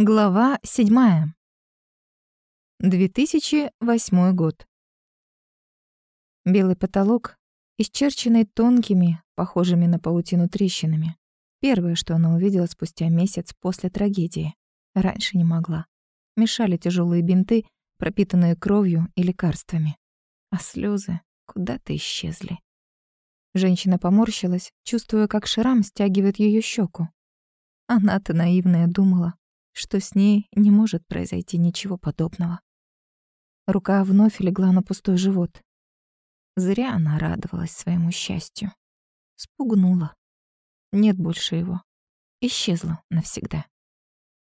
Глава 7. 2008 год. Белый потолок, исчерченный тонкими, похожими на паутину трещинами. Первое, что она увидела спустя месяц после трагедии. Раньше не могла. Мешали тяжелые бинты, пропитанные кровью и лекарствами. А слезы куда-то исчезли. Женщина поморщилась, чувствуя, как шрам стягивает ее щеку. Она-то наивная думала, что с ней не может произойти ничего подобного. Рука вновь легла на пустой живот. Зря она радовалась своему счастью. Спугнула. Нет больше его. Исчезла навсегда.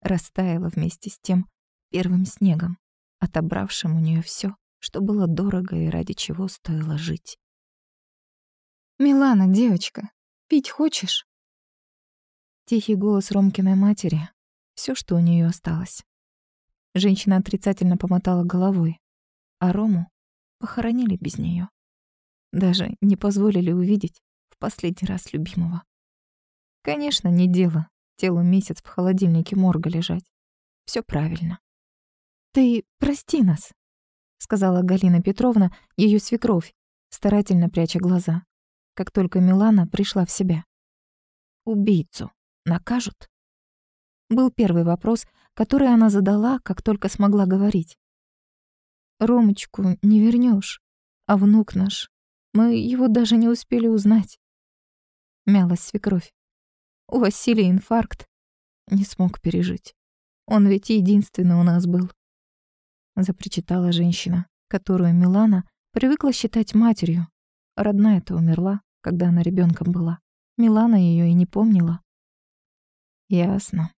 Растаяла вместе с тем первым снегом, отобравшим у нее все, что было дорого и ради чего стоило жить. «Милана, девочка, пить хочешь?» Тихий голос Ромкиной матери все, что у нее осталось. Женщина отрицательно помотала головой, а Рому похоронили без нее. Даже не позволили увидеть в последний раз любимого. Конечно, не дело телу месяц в холодильнике морга лежать. Все правильно. «Ты прости нас», — сказала Галина Петровна, ее свекровь, старательно пряча глаза, как только Милана пришла в себя. «Убийцу накажут?» Был первый вопрос, который она задала, как только смогла говорить. «Ромочку не вернешь, а внук наш, мы его даже не успели узнать». Мялась свекровь. У Василия инфаркт. Не смог пережить. Он ведь единственный у нас был. Запричитала женщина, которую Милана привыкла считать матерью. Родная-то умерла, когда она ребенком была. Милана ее и не помнила. Ясно.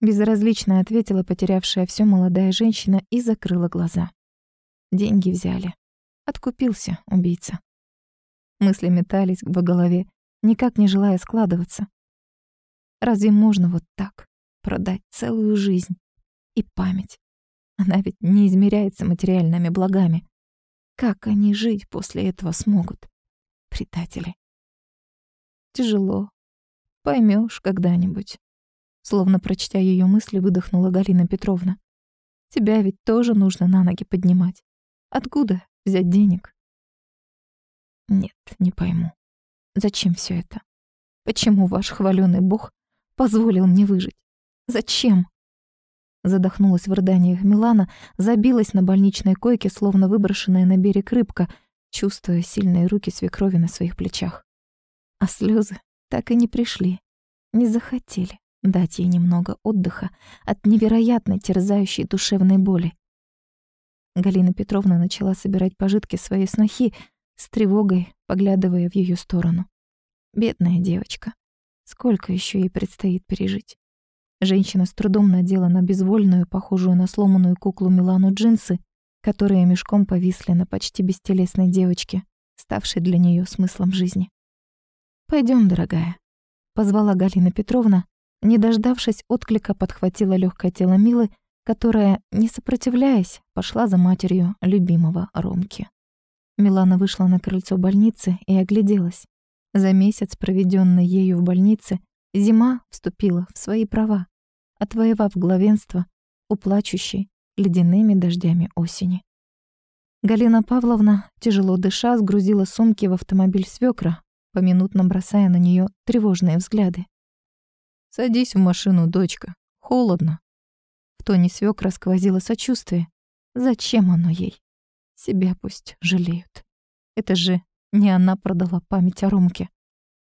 Безразлично ответила потерявшая все молодая женщина и закрыла глаза. Деньги взяли. Откупился убийца. Мысли метались в голове, никак не желая складываться. Разве можно вот так продать целую жизнь и память? Она ведь не измеряется материальными благами. Как они жить после этого смогут? Предатели. Тяжело. Поймешь когда-нибудь. Словно прочтя ее мысли, выдохнула Галина Петровна. Тебя ведь тоже нужно на ноги поднимать. Откуда взять денег? Нет, не пойму. Зачем все это? Почему ваш хваленый бог позволил мне выжить? Зачем? Задохнулась в рыданиях Милана, забилась на больничной койке, словно выброшенная на берег рыбка, чувствуя сильные руки свекрови на своих плечах. А слезы так и не пришли, не захотели дать ей немного отдыха от невероятной терзающей душевной боли. Галина Петровна начала собирать пожитки своей снохи, с тревогой поглядывая в ее сторону. Бедная девочка. Сколько еще ей предстоит пережить? Женщина с трудом надела на безвольную, похожую на сломанную куклу Милану джинсы, которые мешком повисли на почти бестелесной девочке, ставшей для нее смыслом жизни. Пойдем, дорогая», — позвала Галина Петровна, не дождавшись отклика, подхватила легкое тело Милы, которая, не сопротивляясь, пошла за матерью любимого Ромки. Милана вышла на крыльцо больницы и огляделась. За месяц, проведенный ею в больнице, зима вступила в свои права, отвоевав главенство у плачущей ледяными дождями осени. Галина Павловна, тяжело дыша, сгрузила сумки в автомобиль свекра, поминутно бросая на нее тревожные взгляды. «Садись в машину, дочка. Холодно». В тоне свёкра сквозило сочувствие. Зачем оно ей? Себя пусть жалеют. Это же не она продала память о Ромке.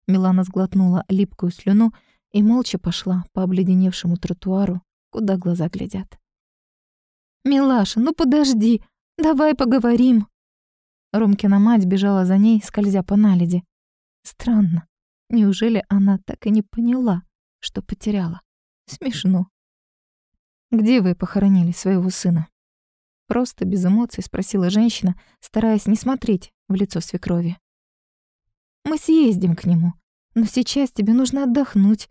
Милана сглотнула липкую слюну и молча пошла по обледеневшему тротуару, куда глаза глядят. «Милаша, ну подожди, давай поговорим!» Ромкина мать бежала за ней, скользя по наледи. Странно, неужели она так и не поняла, что потеряла. Смешно. «Где вы похоронили своего сына?» Просто без эмоций спросила женщина, стараясь не смотреть в лицо свекрови. «Мы съездим к нему, но сейчас тебе нужно отдохнуть».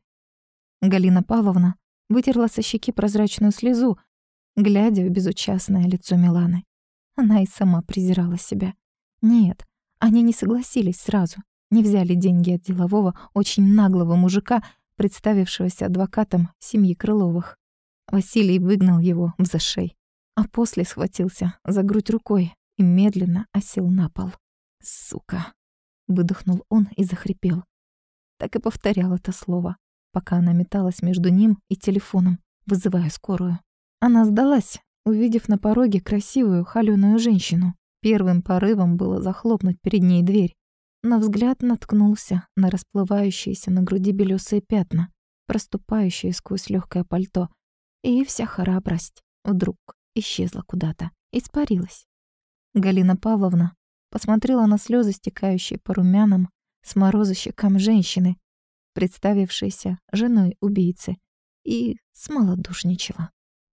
Галина Павловна вытерла со щеки прозрачную слезу, глядя в безучастное лицо Миланы. Она и сама презирала себя. Нет, они не согласились сразу, не взяли деньги от делового, очень наглого мужика, представившегося адвокатом семьи Крыловых. Василий выгнал его в зашей, а после схватился за грудь рукой и медленно осел на пол. «Сука!» — выдохнул он и захрипел. Так и повторял это слово, пока она металась между ним и телефоном, вызывая скорую. Она сдалась, увидев на пороге красивую, холёную женщину. Первым порывом было захлопнуть перед ней дверь, но взгляд наткнулся на расплывающиеся на груди белёсые пятна, проступающие сквозь легкое пальто, и вся храбрость вдруг исчезла куда-то, испарилась. Галина Павловна посмотрела на слезы, стекающие по румянам с мороза щекам женщины, представившейся женой убийцы, и смолодушничала.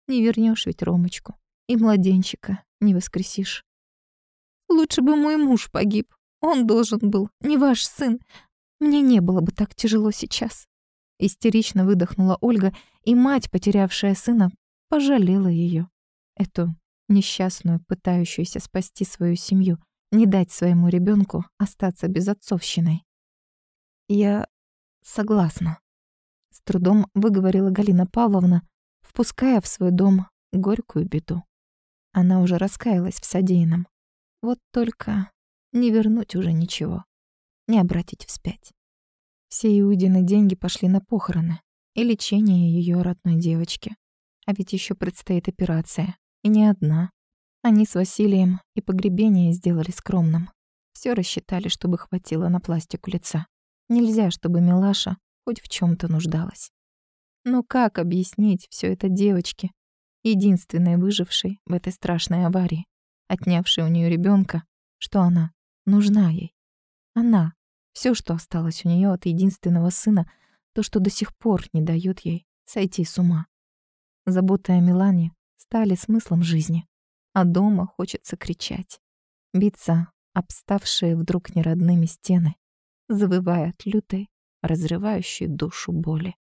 Не вернешь ведь Ромочку, и младенчика не воскресишь. Лучше бы мой муж погиб, он должен был, не ваш сын. Мне не было бы так тяжело сейчас. Истерично выдохнула Ольга, и мать, потерявшая сына, пожалела ее. Эту несчастную, пытающуюся спасти свою семью, не дать своему ребенку остаться без отцовщиной. «Я согласна», — с трудом выговорила Галина Павловна, впуская в свой дом горькую беду. Она уже раскаялась в содеянном. Вот только не вернуть уже ничего, не обратить вспять. Все Иудины деньги пошли на похороны и лечение ее родной девочки. А ведь еще предстоит операция, и не одна. Они с Василием и погребение сделали скромным. Все рассчитали, чтобы хватило на пластику лица. Нельзя, чтобы Милаша хоть в чем то нуждалась. Но как объяснить все это девочке, единственной выжившей в этой страшной аварии, отнявшей у нее ребенка, что она нужна ей? Она все, что осталось у нее от единственного сына, то, что до сих пор не дает ей сойти с ума. Заботы о Милане стали смыслом жизни, а дома хочется кричать, биться обставшие вдруг неродными стены, завывая от лютой, разрывающей душу боли.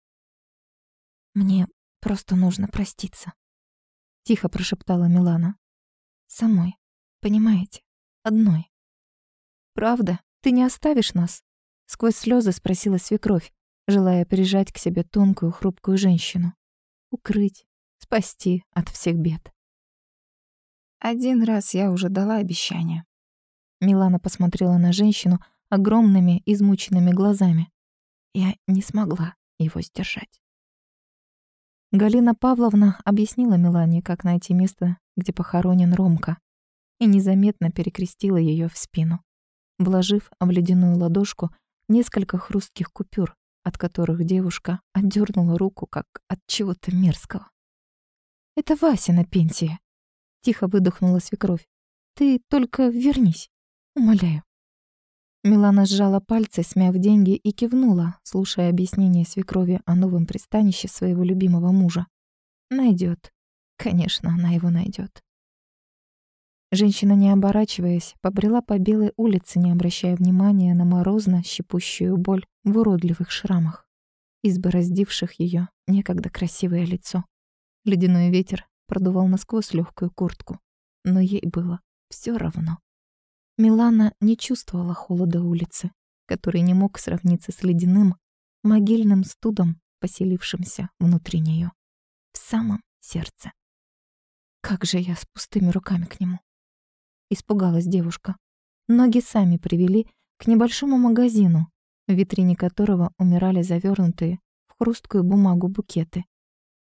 «Мне просто нужно проститься», — тихо прошептала Милана. «Самой, понимаете, одной». «Правда, ты не оставишь нас?» Сквозь слезы спросила свекровь, желая прижать к себе тонкую, хрупкую женщину. Укрыть, спасти от всех бед. Один раз я уже дала обещание. Милана посмотрела на женщину огромными, измученными глазами. Я не смогла его сдержать. Галина Павловна объяснила Милане, как найти место, где похоронен Ромка, и незаметно перекрестила ее в спину, вложив в ледяную ладошку несколько хрустких купюр, от которых девушка отдернула руку, как от чего-то мерзкого. «Это Вася на пенсии», — тихо выдохнула свекровь. «Ты только вернись, умоляю». Милана сжала пальцы, смяв деньги, и кивнула, слушая объяснение свекрови о новом пристанище своего любимого мужа. Найдет. Конечно, она его найдет. Женщина, не оборачиваясь, побрела по белой улице, не обращая внимания на морозно-щепущую боль в уродливых шрамах, избороздивших ее некогда красивое лицо. Ледяной ветер продувал насквозь легкую куртку, но ей было все равно. Милана не чувствовала холода улицы, который не мог сравниться с ледяным, могильным студом, поселившимся внутри нее, в самом сердце. Как же я с пустыми руками к нему? Испугалась девушка. Ноги сами привели к небольшому магазину, в витрине которого умирали завернутые в хрусткую бумагу букеты.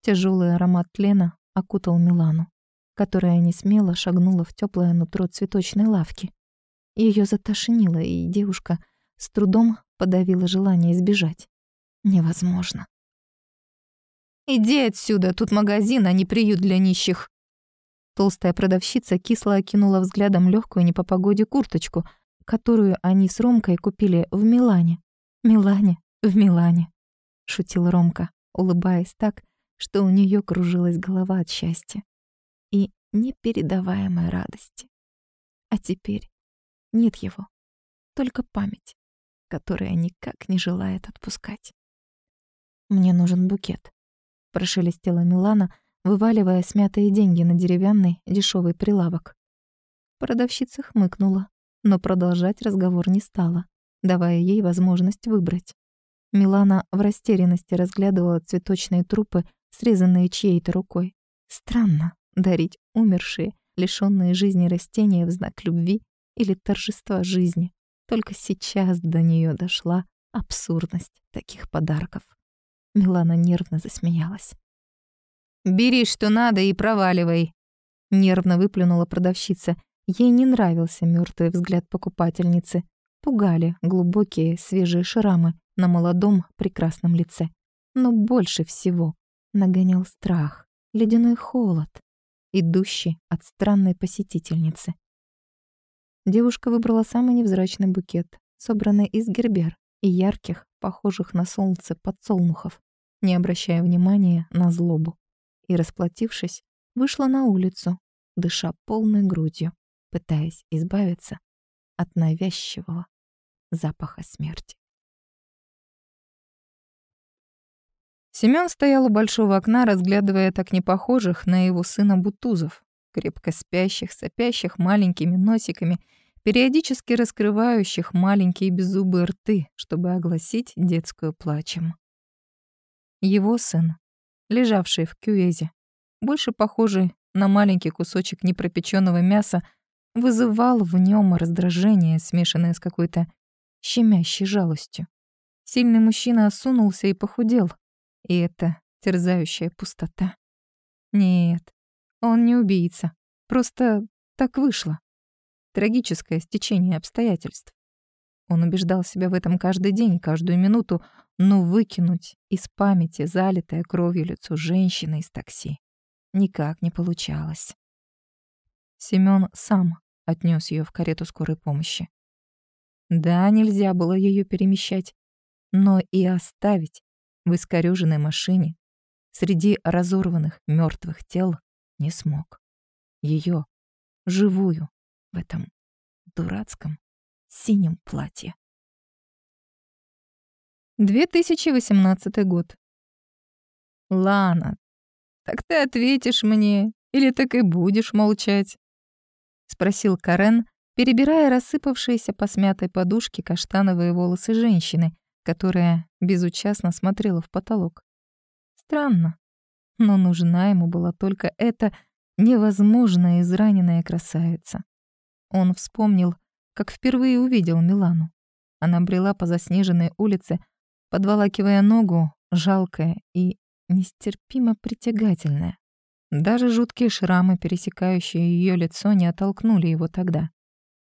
Тяжелый аромат тлена окутал Милану, которая не смело шагнула в теплое нутро цветочной лавки. Ее затошнило, и девушка с трудом подавила желание избежать. Невозможно. «Иди отсюда, тут магазин, а не приют для нищих!» Толстая продавщица кисло окинула взглядом легкую не по погоде курточку, которую они с Ромкой купили в Милане. «Милане, в Милане», — шутил Ромка, улыбаясь так, что у нее кружилась голова от счастья и непередаваемой радости. А теперь нет его, только память, которая никак не желает отпускать. «Мне нужен букет», — прошелестела Милана, вываливая смятые деньги на деревянный дешевый прилавок. Продавщица хмыкнула, но продолжать разговор не стала, давая ей возможность выбрать. Милана в растерянности разглядывала цветочные трупы срезанные чьей-то рукой. Странно дарить умершие, лишённые жизни растения в знак любви или торжества жизни. Только сейчас до неё дошла абсурдность таких подарков. Милана нервно засмеялась. «Бери, что надо, и проваливай!» Нервно выплюнула продавщица. Ей не нравился мёртвый взгляд покупательницы. Пугали глубокие свежие шрамы на молодом прекрасном лице. Но больше всего нагонял страх, ледяной холод, идущий от странной посетительницы. Девушка выбрала самый невзрачный букет, собранный из гербер и ярких, похожих на солнце подсолнухов, не обращая внимания на злобу. И, расплатившись, вышла на улицу, дыша полной грудью, пытаясь избавиться от навязчивого запаха смерти. Семён стоял у большого окна, разглядывая так непохожих на его сына бутузов, крепко спящих, сопящих маленькими носиками, периодически раскрывающих маленькие беззубые рты, чтобы огласить детскую плачем. Его сын, лежавший в кювезе, больше похожий на маленький кусочек непропечённого мяса, вызывал в нём раздражение, смешанное с какой-то щемящей жалостью. Сильный мужчина осунулся и похудел, и это терзающая пустота. Нет, он не убийца. Просто так вышло. Трагическое стечение обстоятельств. Он убеждал себя в этом каждый день, каждую минуту, но выкинуть из памяти залитое кровью лицо женщины из такси никак не получалось. Семён сам отнёс её в карету скорой помощи. Да, нельзя было её перемещать, но и оставить в искорёженной машине среди разорванных мёртвых тел не смог. Её, живую, в этом дурацком синем платье. 2018 год. Лана, так ты ответишь мне или так и будешь молчать? Спросил Карен, перебирая рассыпавшиеся по смятой подушке каштановые волосы женщины, которая безучастно смотрела в потолок. Странно, но нужна ему была только эта невозможная израненная красавица. Он вспомнил, как впервые увидел Милану. Она брела по заснеженной улице, подволакивая ногу, жалкая и нестерпимо притягательная. Даже жуткие шрамы, пересекающие ее лицо, не оттолкнули его тогда.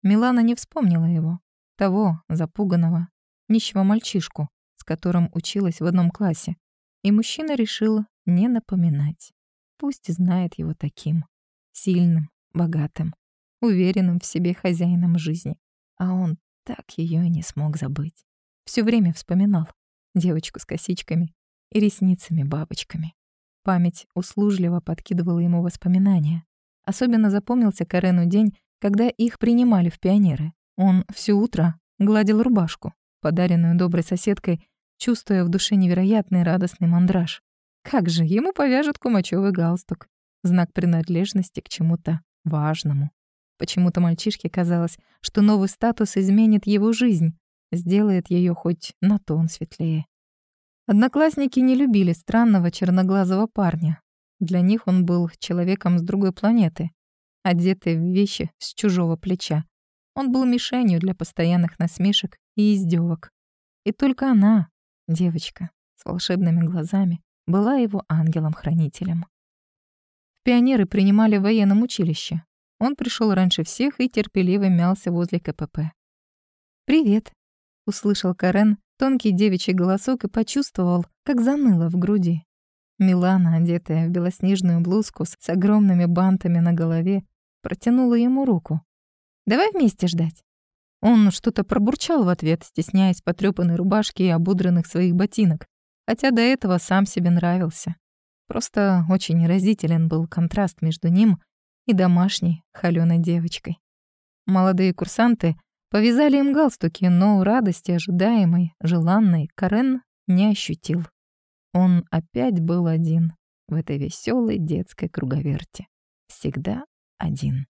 Милана не вспомнила его, того, запуганного, нищего мальчишку, с которым училась в одном классе. И мужчина решил не напоминать. Пусть знает его таким, сильным, богатым, уверенным в себе хозяином жизни. А он так ее и не смог забыть. Все время вспоминал девочку с косичками и ресницами-бабочками. Память услужливо подкидывала ему воспоминания. Особенно запомнился Карену день, когда их принимали в пионеры. Он все утро гладил рубашку, подаренную доброй соседкой, чувствуя в душе невероятный радостный мандраж. Как же, ему повяжут кумачёвый галстук. Знак принадлежности к чему-то важному. Почему-то мальчишке казалось, что новый статус изменит его жизнь, сделает ее хоть на тон светлее. Одноклассники не любили странного черноглазого парня. Для них он был человеком с другой планеты, одетый в вещи с чужого плеча. Он был мишенью для постоянных насмешек и издевок. И только она, девочка с волшебными глазами, была его ангелом-хранителем. Пионеры принимали в военном училище. Он пришел раньше всех и терпеливо мялся возле КПП. «Привет», — услышал Карен тонкий девичий голосок и почувствовал, как заныло в груди. Милана, одетая в белоснежную блузку с огромными бантами на голове, протянула ему руку. «Давай вместе ждать». Он что-то пробурчал в ответ, стесняясь потрёпанной рубашки и ободранных своих ботинок, хотя до этого сам себе нравился. Просто очень разителен был контраст между ним и домашней холёной девочкой. Молодые курсанты повязали им галстуки, но радости ожидаемой, желанной Карен не ощутил. Он опять был один в этой веселой детской круговерте. Всегда один.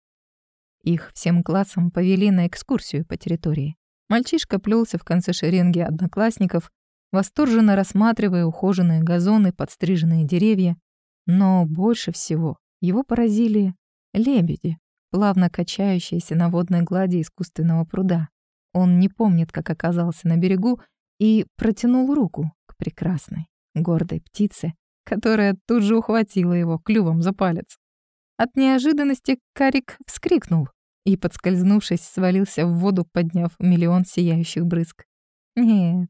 Их всем классом повели на экскурсию по территории. Мальчишка плелся в конце шеренги одноклассников, восторженно рассматривая ухоженные газоны, подстриженные деревья, Но больше всего его поразили лебеди, плавно качающиеся на водной глади искусственного пруда. Он не помнит, как оказался на берегу, и протянул руку к прекрасной, гордой птице, которая тут же ухватила его клювом за палец. От неожиданности Карик вскрикнул и, подскользнувшись, свалился в воду, подняв миллион сияющих брызг. Нет,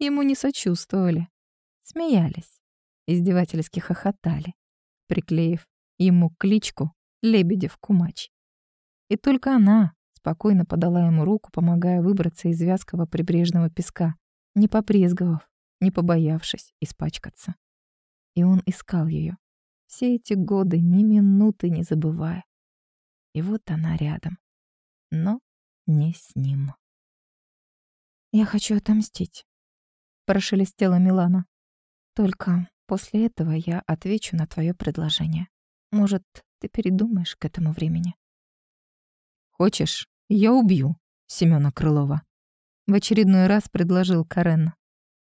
ему не сочувствовали. Смеялись, издевательски хохотали, приклеив ему кличку Лебедев-Кумач. И только она спокойно подала ему руку, помогая выбраться из вязкого прибрежного песка, не попрезговав, не побоявшись испачкаться. И он искал ее, все эти годы ни минуты не забывая. И вот она рядом, но не с ним. «Я хочу отомстить», — прошелестела Милана. «Только после этого я отвечу на твое предложение. Может, ты передумаешь к этому времени?» «Хочешь, я убью Семёна Крылова?» В очередной раз предложил Карен.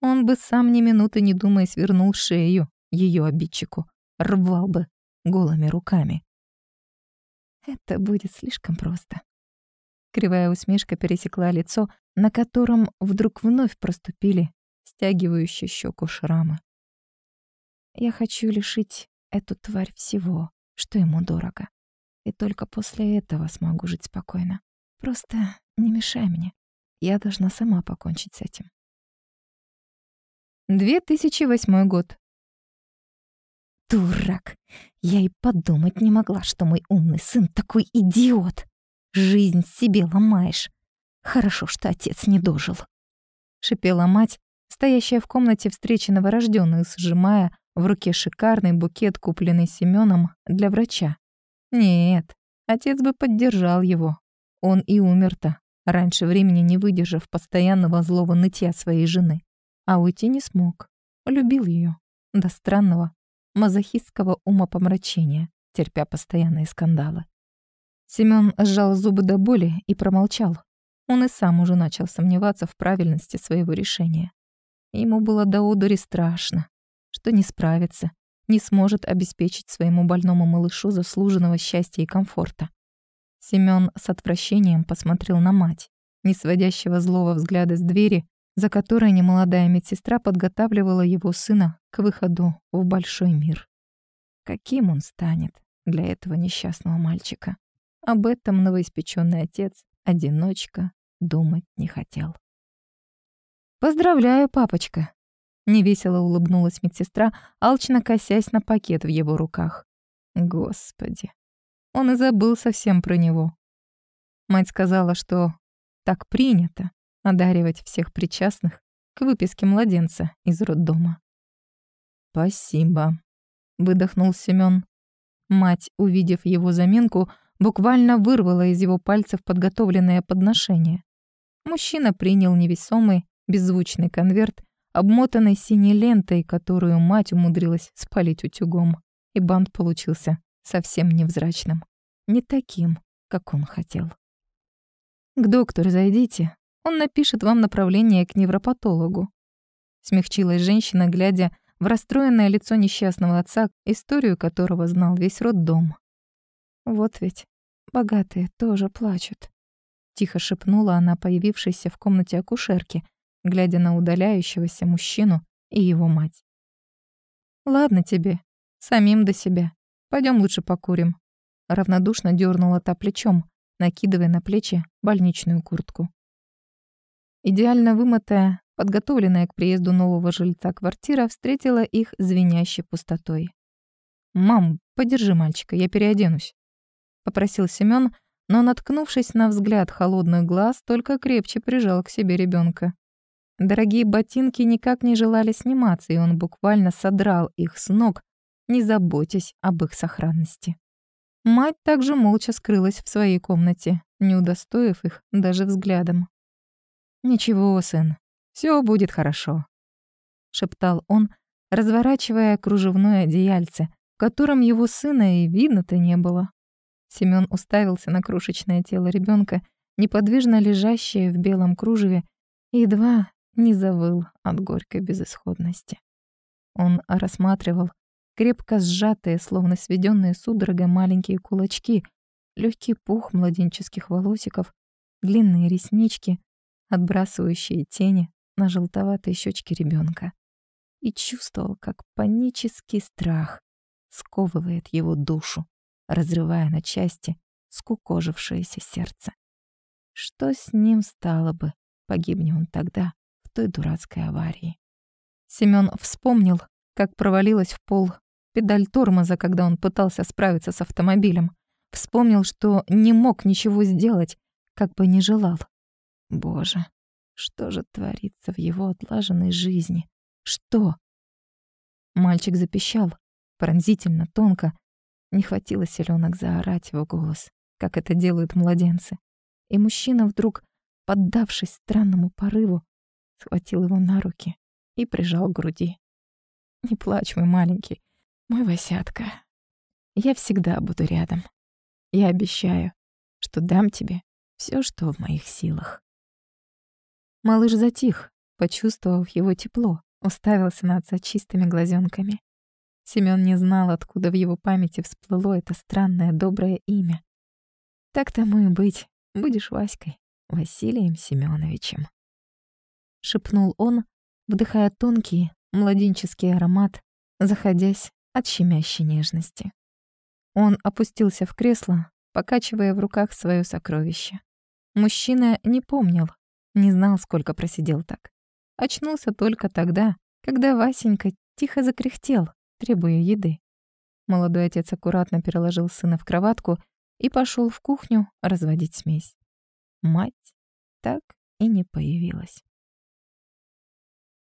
Он бы сам ни минуты не думая свернул шею ее обидчику, рвал бы голыми руками. Это будет слишком просто. Кривая усмешка пересекла лицо, на котором вдруг вновь проступили стягивающие щеку шрамы. Я хочу лишить эту тварь всего, что ему дорого. И только после этого смогу жить спокойно. Просто не мешай мне. Я должна сама покончить с этим. 2008 год. Дурак. Я и подумать не могла, что мой умный сын такой идиот. Жизнь себе ломаешь. Хорошо, что отец не дожил. Шипела мать, стоящая в комнате встречи новорожденных, сжимая в руке шикарный букет, купленный Семеном для врача. Нет, отец бы поддержал его. Он и умер-то, раньше времени не выдержав постоянного злого нытья своей жены. А уйти не смог. Любил ее До странного, мазохистского умопомрачения, терпя постоянные скандалы. Семён сжал зубы до боли и промолчал. Он и сам уже начал сомневаться в правильности своего решения. Ему было до одури страшно, что не справится, не сможет обеспечить своему больному малышу заслуженного счастья и комфорта. Семён с отвращением посмотрел на мать, не сводящего злого взгляда с двери, за которой немолодая медсестра подготавливала его сына к выходу в большой мир. Каким он станет для этого несчастного мальчика? Об этом новоиспеченный отец, одиночка, думать не хотел. «Поздравляю, папочка!» Невесело улыбнулась медсестра, алчно косясь на пакет в его руках. Господи, он и забыл совсем про него. Мать сказала, что так принято одаривать всех причастных к выписке младенца из роддома. «Спасибо», — выдохнул Семён. Мать, увидев его заминку, буквально вырвала из его пальцев подготовленное подношение. Мужчина принял невесомый, беззвучный конверт, обмотанный синей лентой, которую мать умудрилась спалить утюгом, и бант получился совсем невзрачным, не таким, как он хотел. «К доктору зайдите, он напишет вам направление к невропатологу». Смягчилась женщина, глядя в расстроенное лицо несчастного отца, историю которого знал весь роддом. «Вот ведь богатые тоже плачут», — тихо шепнула она появившейся в комнате акушерки, глядя на удаляющегося мужчину и его мать. «Ладно тебе, самим до себя. Пойдем лучше покурим». Равнодушно дернула та плечом, накидывая на плечи больничную куртку. Идеально вымытая, подготовленная к приезду нового жильца квартира встретила их звенящей пустотой. «Мам, подержи мальчика, я переоденусь», — попросил Семён, но, наткнувшись на взгляд холодных глаз, только крепче прижал к себе ребенка. Дорогие ботинки никак не желали сниматься, и он буквально содрал их с ног, не заботясь об их сохранности. Мать также молча скрылась в своей комнате, не удостоив их даже взглядом. «Ничего, сын, все будет хорошо», — шептал он, разворачивая кружевное одеяльце, в котором его сына и видно-то не было. Семён уставился на крошечное тело ребенка, неподвижно лежащее в белом кружеве, и едва не завыл от горькой безысходности. Он рассматривал крепко сжатые, словно сведенные судорогой маленькие кулачки, легкий пух младенческих волосиков, длинные реснички, отбрасывающие тени на желтоватые щечки ребенка. И чувствовал, как панический страх сковывает его душу, разрывая на части скукожившееся сердце. Что с ним стало бы, погибни он тогда, той дурацкой аварии? Семён вспомнил, как провалилась в пол педаль тормоза, когда он пытался справиться с автомобилем. Вспомнил, что не мог ничего сделать, как бы не желал. Боже, что же творится в его отлаженной жизни? Что? Мальчик запищал, пронзительно, тонко. Не хватило силёнок заорать в голос, как это делают младенцы. И мужчина вдруг, поддавшись странному порыву, схватил его на руки и прижал к груди. «Не плачь, мой маленький, мой Васятка. Я всегда буду рядом. Я обещаю, что дам тебе все, что в моих силах». Малыш затих, почувствовав его тепло, уставился на отца чистыми глазенками. Семён не знал, откуда в его памяти всплыло это странное доброе имя. Так тому и быть, будешь Васькой, Василием Семёновичем. Шепнул он, вдыхая тонкий, младенческий аромат, заходясь от щемящей нежности. Он опустился в кресло, покачивая в руках свое сокровище. Мужчина не помнил, не знал, сколько просидел так. Очнулся только тогда, когда Васенька тихо закряхтел, требуя еды. Молодой отец аккуратно переложил сына в кроватку и пошел в кухню разводить смесь. Мать так и не появилась.